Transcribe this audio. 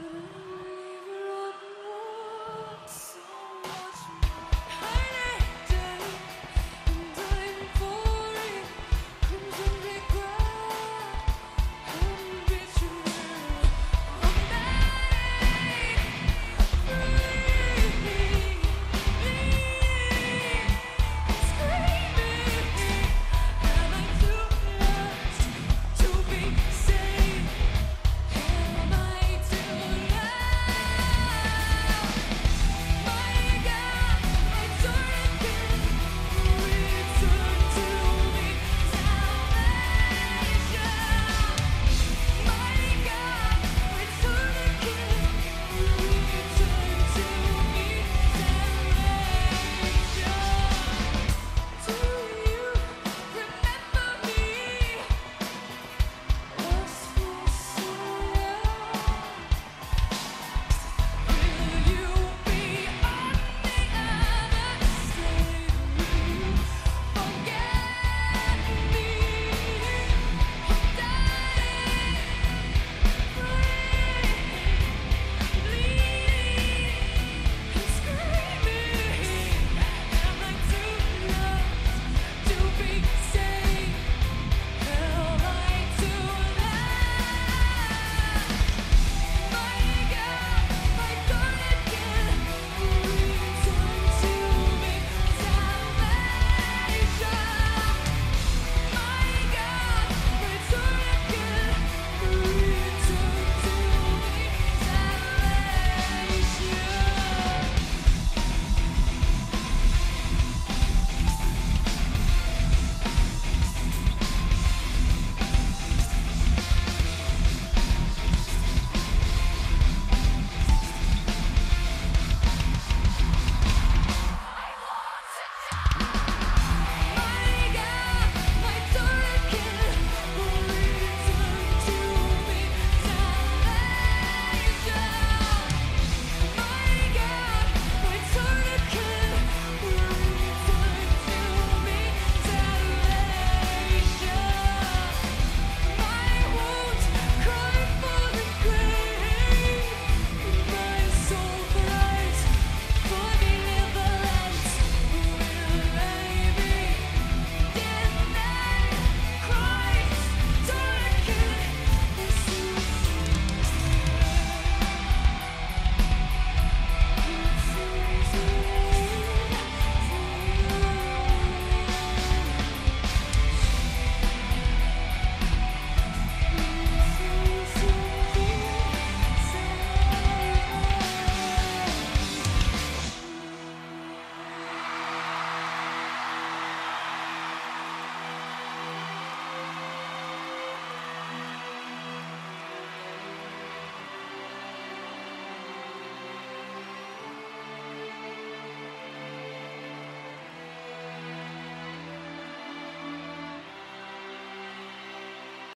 Bye.